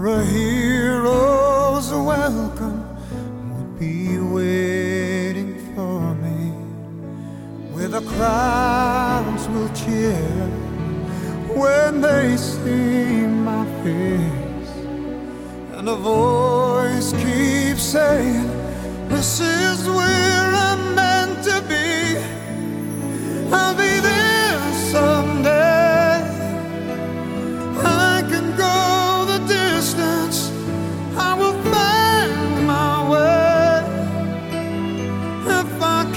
where a hero's welcome. Would be waiting for me, where the crowds will cheer when they see my face, and a voice keeps saying, This is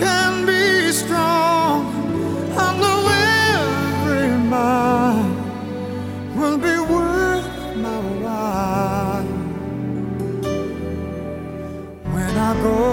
can be strong. I know every mile will be worth my while when I go.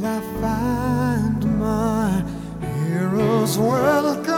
till I find my hero's world.